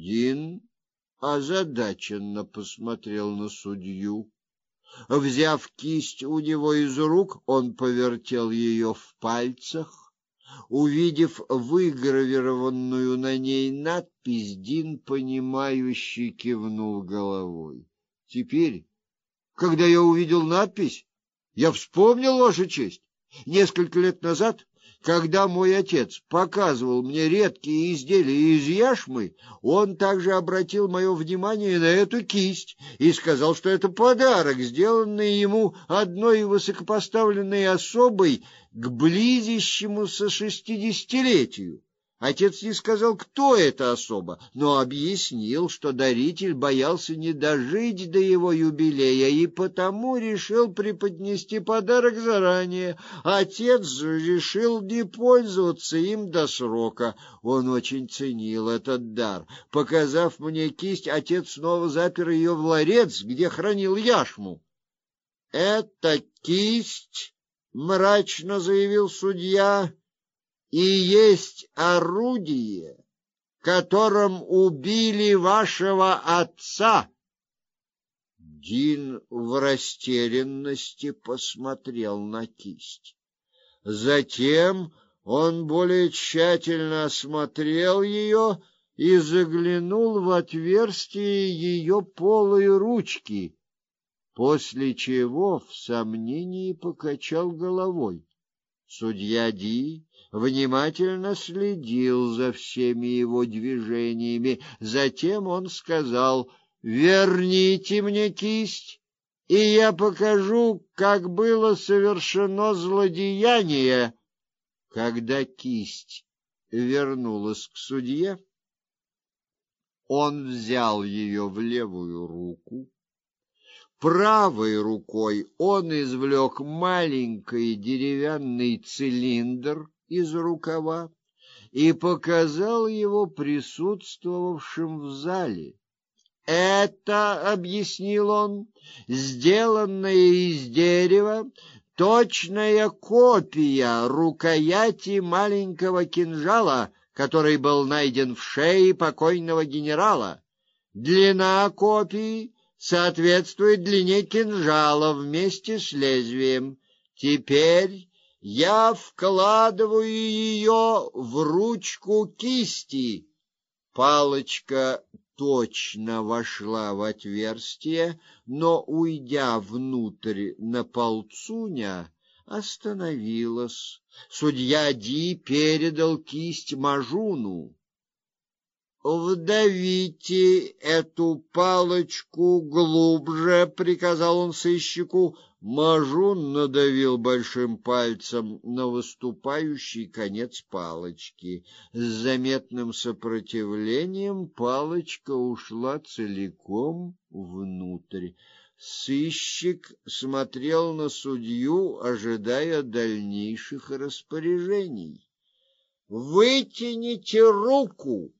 Дин озадаченно посмотрел на судью. Взяв кисть у него из рук, он повертел ее в пальцах. Увидев выгравированную на ней надпись, Дин понимающе кивнул головой. Теперь, когда я увидел надпись, я вспомнил вашу честь. Несколько лет назад когда мой отец показывал мне редкие изделия из яшмы, он также обратил мое внимание на эту кисть и сказал, что это подарок, сделанный ему одной высокопоставленной особой к близящемуся шестидесятилетию. Отец не сказал, кто это особа, но объяснил, что даритель боялся не дожить до его юбилея и потому решил преподнести подарок заранее. Отец же решил не пользоваться им до срока. Он очень ценил этот дар. Показав мне кисть, отец снова запер ее в ларец, где хранил яшму. "Это кисть", мрачно заявил судья и есть орудие, которым убили вашего отца. Дин в растерянности посмотрел на кисть. Затем он более тщательно осмотрел ее и заглянул в отверстие ее полой ручки, после чего в сомнении покачал головой. Судья Ди внимательно следил за всеми его движениями. Затем он сказал: "Верните мне кисть, и я покажу, как было совершено злодеяние". Когда кисть вернулась к судье, он взял ее в левую руку, Правой рукой он извлек маленький деревянный цилиндр из рукава и показал его присутствовавшим в зале. Это, объяснил он, сделанное из дерева, точная копия рукояти маленького кинжала, который был найден в шее покойного генерала. Длина копии соответствует длине кинжала вместе с лезвием. Теперь я вкладываю ее в ручку кисти. Палочка точно вошла в отверстие, но уйдя внутрь на полцуня, остановилась. Судья Ди передал кисть Мажуну. Вдавите эту палочку глубже, приказал он сыщику. Мажун надавил большим пальцем на выступающий конец палочки. С заметным сопротивлением палочка ушла целиком внутрь. Сыщик смотрел на судью, ожидая дальнейших распоряжений. Вытяните руку,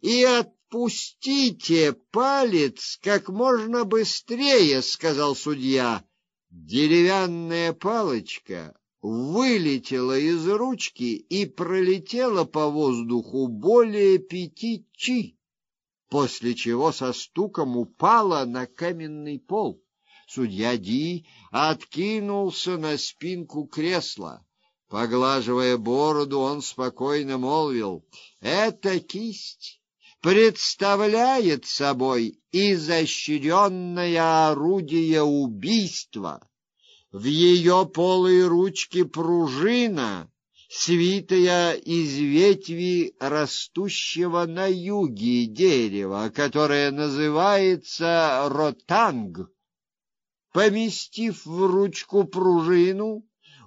и отпустите палец как можно быстрее, сказал судья. Деревянная палочка вылетела из ручки и пролетела по воздуху более пяти чи, после чего со стуком упала на каменный пол. Судья Ди откинулся на спинку кресла. Поглаживая бороду, он спокойно молвил: "Эта кисть представляет собой изощренное орудие убийства. В ее полой ручке пружина, свитая из ветви растущего на юге дерева, которое называется ротанг. Поместив в ручку пружину,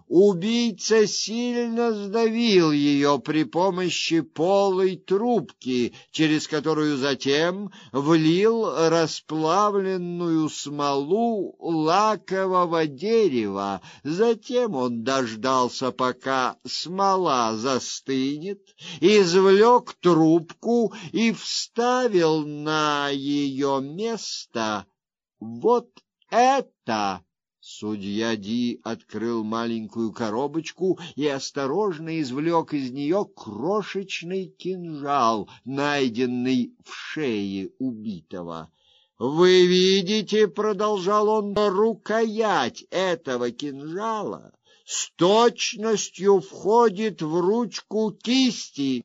Убийца сильно сдавил ее при помощи полой трубки, через которую затем влил расплавленную смолу лакового дерева. Затем он дождался, пока смола застынет, извлек трубку и вставил на ее место вот это Судья Ди открыл маленькую коробочку и осторожно извлек из нее крошечный кинжал, найденный в шее убитого. Вы видите, продолжал он, рукоять этого кинжала с точностью входит в ручку кисти.